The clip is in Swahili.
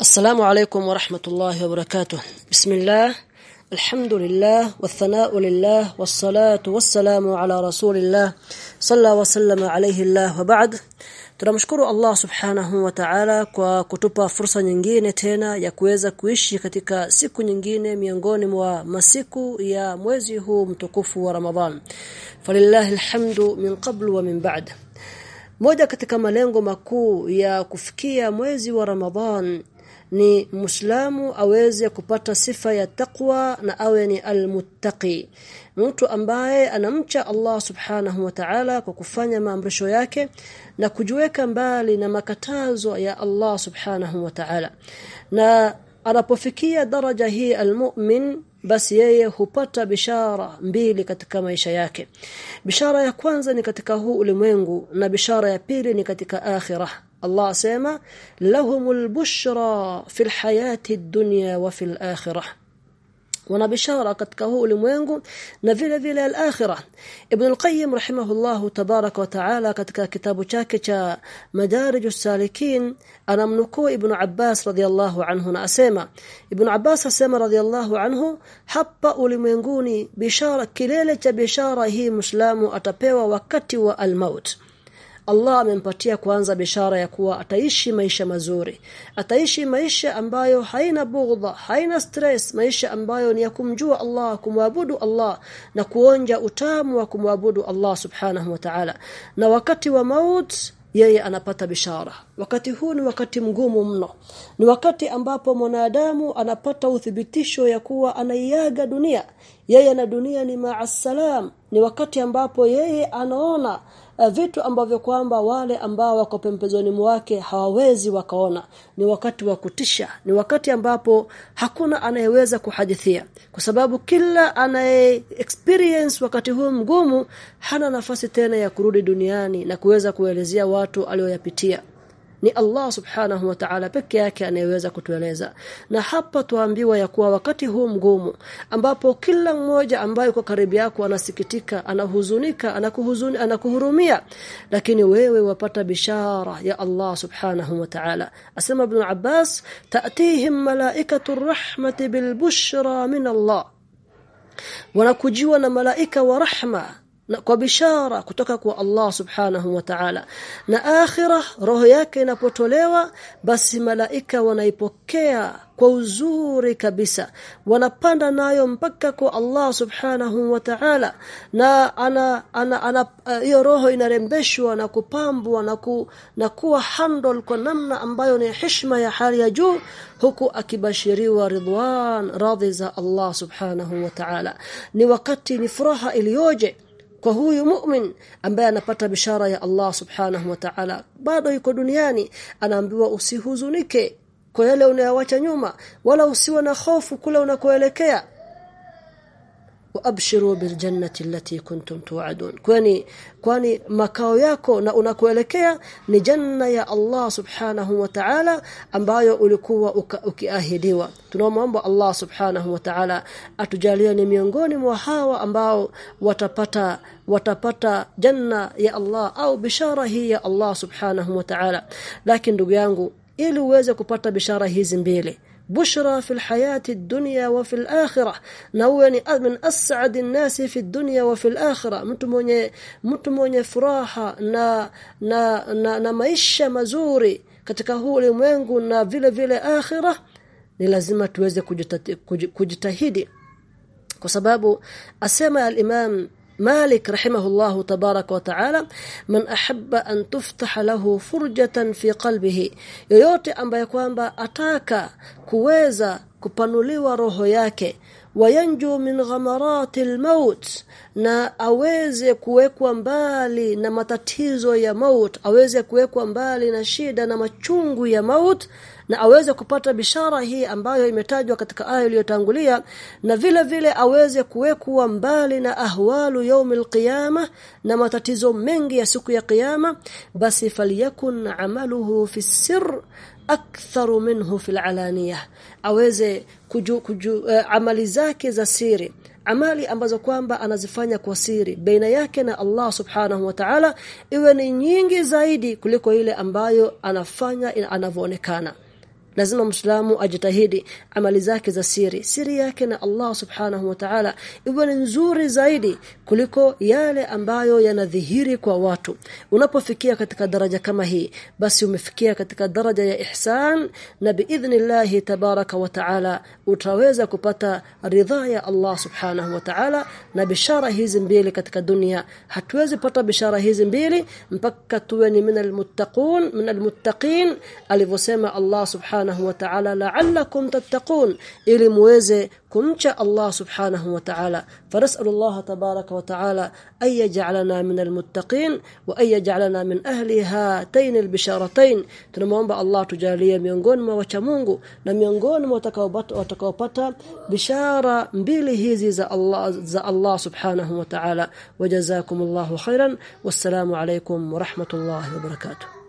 السلام عليكم ورحمة الله وبركاته بسم الله الحمد لله والثناء لله والصلاة والسلام على رسول الله صلى وسلم عليه الله وبعد tunamshukuru Allah subhanahu wa ta'ala kwa kutupa fursa nyingine tena ya kuweza kuishi katika siku nyingine miongoni mwa masiku ya mwezi huu mtukufu wa Ramadhan falillahi alhamdu min qablu wa min ba'd moja katika malengo makuu ya kufikia mwezi wa Ramadhan ni Muislamu aweze kupata sifa ya takwa na awe ni almuttaqi. Mtu ambaye anamcha Allah subhanahu wa ta'ala kwa kufanya maamrisho yake na kujiweka mbali na makatazo ya Allah subhanahu wa ta'ala. Na anapofikia daraja hii almu'min basi yeye hupata bishara mbili katika maisha yake. Bishara ya kwanza ni katika huu ulimwengu na bishara ya pili ni katika akhirah Allah asema lahumul bushra fil hayati ad-dunya wa fil akhirah wana bishara katika huu ulimwengu na vile vile al-akhirah Ibn al-Qayyim rahimahullah tabarak wa taala katika kitabu chake cha Madarijus Salikin anamnukuu Ibn Abbas radhiyallahu anhu na asema Ibn Abbas asema radhiyallahu anhu hapa ulimwenguni bishara kilele cha bishara hii Muislamu atapewa wakati wa al-maut Allah amempatia kwanza bishara ya kuwa ataishi maisha mazuri. Ataishi maisha ambayo haina bughdha haina stress maisha ambayo ni ya kumjua Allah kumwabudu Allah na kuonja utamu wa kumwabudu Allah subhanahu wa ta'ala. Na wakati wa maut yeye anapata bishara. Wakati huu ni wakati mgumu mno. Ni wakati ambapo mwanadamu anapata uthibitisho ya kuwa anaiaga dunia yeye na dunia ni maasalam ni wakati ambapo yeye anaona uh, vitu ambavyo kwamba wale ambao wako pembezoni mwake hawawezi wakaona. Ni wakati wa kutisha ni wakati ambapo hakuna anayeweza kuhadithia. Kwa sababu kila anaye experience wakati huu mgumu hana nafasi tena ya kurudi duniani na kuweza kuelezea watu alioyapitia ni Allah subhanahu wa ta'ala peke yake anayeweza kutueleza. Na hapa tuambiwa ya kuwa wakati huu mgumu ambapo kila mmoja ambaye kwa karibu yako anasikitika anahuzunika anakuhuzuni anakuhurumia. Lakini wewe wapata bishara ya Allah subhanahu wa ta'ala. Asema ibn Abbas ta'tihim malaikatu rahmati bil bushra min Allah. Wanakujiwa na malaika wa rahma kwa bishara kutoka kwa Allah subhanahu wa ta'ala. Na akhira roho yake inapotolewa basi malaika wanaipokea kwa uzuri kabisa. Wanapanda nayo mpaka kwa Allah subhanahu wa ta'ala. Na ana ana ana hiyo roho inarembeshwa na kupambwa na ku, na kuwa handle kwa namna ambayo ni heshima ya hali ya juu huku akibashiriwa ridwan radhi za Allah subhanahu wa ta'ala. Ni wakati ni furaha iliyoje kwa huyu mu'min ambaye anapata bishara ya Allah subhanahu wa ta'ala bado yuko duniani anaambiwa usihuzunike. Kwa yale unayowacha nyuma wala usiwe na hofu kule unakoelekea waabshiru biljannati allati kuntum tu'adun kwani kwani makao yako na unakoelekea ni janna ya Allah subhanahu wa ta'ala ambayo ulikuwa ukiahidiwa tunaomba Allah subhanahu wa ta'ala atujalie ni miongoni mwa hawa ambao watapata watapata janna ya Allah au bishara hii ya Allah subhanahu wa ta'ala lakini ndugu yangu ili uweze kupata bishara hizi mbili bushra fil hayati dunya wa fil akhirah na huyo ni min as'adi nasi fi dunya wa fil mtu mwenye mtu mwenye furaha na na, na na maisha mazuri katika huu ulimwengu na vile vile akhirah ni lazima tuweze kujitahidi. Kwa sababu asema al-Imam مالك رحمه الله تبارك وتعالى من أحب أن تفتح له فرجة في قلبه yoyote ambaye kwamba ataka kuweza kupanuliwa roho yake wayanju min ghamarati almaut na aweze kuwekwa mbali na matatizo ya maut aweze kuwekwa mbali na shida na machungu ya maut na aweze kupata bishara hii ambayo imetajwa katika aya iliyotangulia na vile vile aweze kuwekwa mbali na ahwalu yaumil qiyama na matatizo mengi ya siku ya kiyama basi falyakun amaluhu fi sirr aktharu minhu fi alaniyah. Aweze kuju, kuju, uh, amali zake za siri. Amali ambazo kwamba anazifanya kwa siri. Baina yake na Allah subhanahu wa ta'ala iwe ni nyingi zaidi kuliko ile ambayo anafanya anavyoonekana lazima muislamu ajitahidi amali zake za siri siri yake na Allah subhanahu wa ta'ala iwe nzuri zaidi kuliko yale ambayo yanadhihiri kwa watu. Unapofikia katika daraja kama hii basi umefikia katika daraja ya ihsan na biidhnillah tabaraka wa ta'ala utaweza kupata ridha ya Allah subhanahu wa ta'ala na bishara hizi mbili katika dunia. Hatuwezi pata bishara hizi mbili mpaka tuwe ni minal muttaqun minal muttaqin alivyosema Allah subhanahu wa ta'ala la'allakum tattaqun ili muweze kumcha Allah subhanahu wa ta'ala fanasalu Allah tabaraka wa ta'ala ay yaj'alana min almuttaqin wa ay yaj'alana min ahli hatain albisharatayn tunamuomba Allah tujalie miongoni mwa wacha Mungu na miongoni mwa watakaopata bishara mbili hizi za Allah za Allah subhanahu wa ta'ala wajazakumullahu khairan wassalamu alaykum wa rahmatullahi wa barakatuh